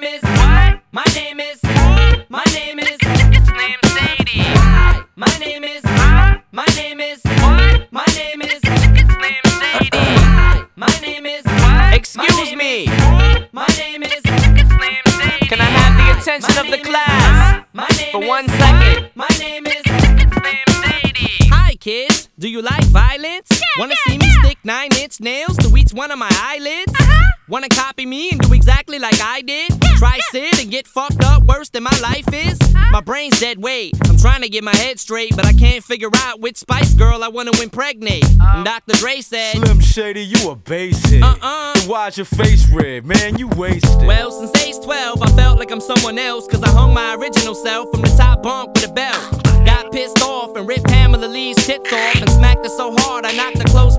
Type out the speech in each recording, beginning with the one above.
name is what? My name is my name is It's named Sadie. Hi. My name is Huh? my name is What? my name is It's named Sadie. Hi. My name is What? Excuse me. my name is It's named Sadie. Can I have the attention of the class? My name For one second. My name is It's named Sadie. Hi, kids. Do you like violence? Wanna see me stick nine inch nails to each one of my eyelids? Wanna copy me and do exactly like I did? Try sit and get fucked up worse than my life is? My brain's dead weight. I'm trying to get my head straight, but I can't figure out which Spice Girl I wanna impregnate. Uh. And Dr. Dre said, Slim Shady, you a basic. Uh-uh. Then why's your face red, man? You wasted. Well, since age 12, I felt like I'm someone else. Cause I hung my original self from the top bunk with a belt. Got pissed off and ripped Pamela Lee's tits off and smacked her so hard I knocked her clothes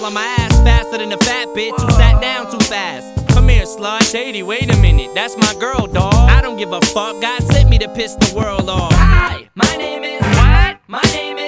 fall on my ass faster than a fat bitch who sat down too fast. Come here, slut. Shady, wait a minute. That's my girl, dawg. I don't give a fuck. God sent me to piss the world off. Hi. My name is What? My name is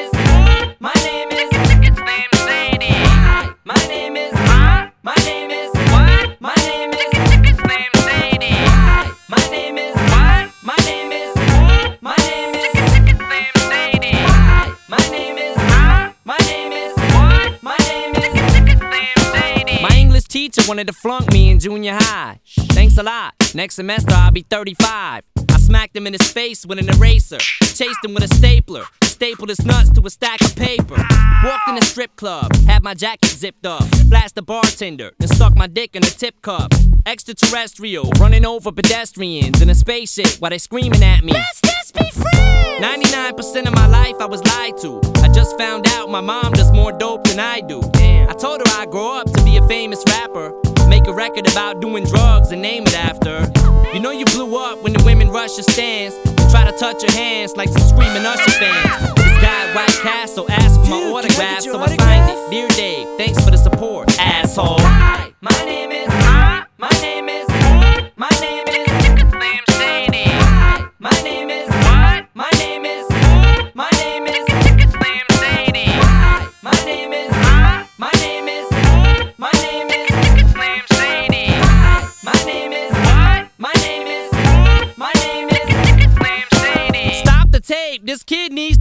wanted to flunk me in junior high. Thanks a lot. Next semester I'll be 35. I smacked him in his face with an eraser. Chased him with a stapler. Stapled his nuts to a stack of paper. Walked in a strip club. Had my jacket zipped up. Flashed the bartender. and stuck my dick in a tip cup. Extraterrestrial. Running over pedestrians in a spaceship while they screaming at me. Let's just be friends 99% of my life I was lied to. I just found out my mom does more dope than I do. Damn. I told her I'd grow up to be a famous rapper. Make a record about doing drugs and name it after. You know you blew up when the women rush your stands. And try to touch your hands like some screaming Usher fans. This guy at White Castle asked for my Dude, autograph, so I signed it. Dear Dave, thanks for the support.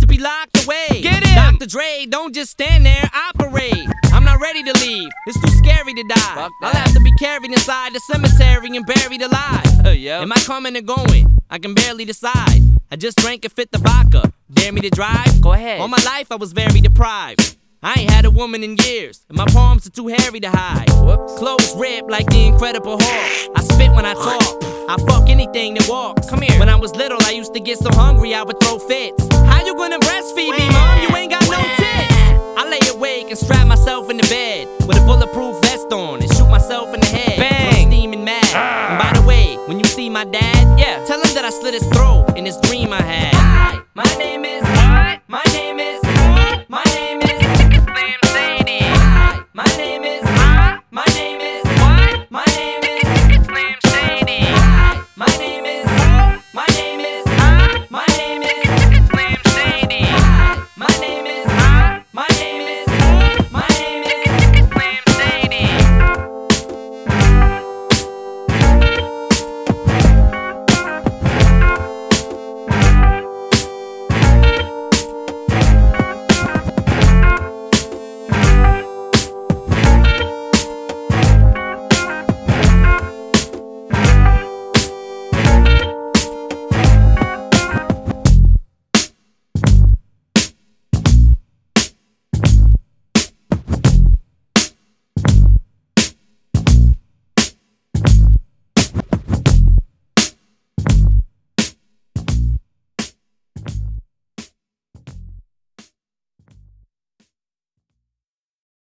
To be locked away. Get him! Dr. Dre, don't just stand there, operate. I'm not ready to leave. It's too scary to die. I'll have to be carried inside the cemetery and buried alive. Uh, yeah. Am I coming or going? I can barely decide. I just drank and fit the vodka. Dare me to drive? Go ahead. All my life I was very deprived. I ain't had a woman in years, and my palms are too hairy to hide. Whoops. Clothes ripped like the Incredible Hulk. I spit when I talk. I fuck anything that walks. Come here. When I was little, I used to get so hungry I would throw fits. How you gonna breastfeed me, mom? You ain't got no tits. I lay awake and strap myself in the bed with a bulletproof vest on and shoot myself in the head. Bang! I'm steaming mad. Ah. And by the way, when you see my dad, yeah, tell him that I slit his throat in this dream I had.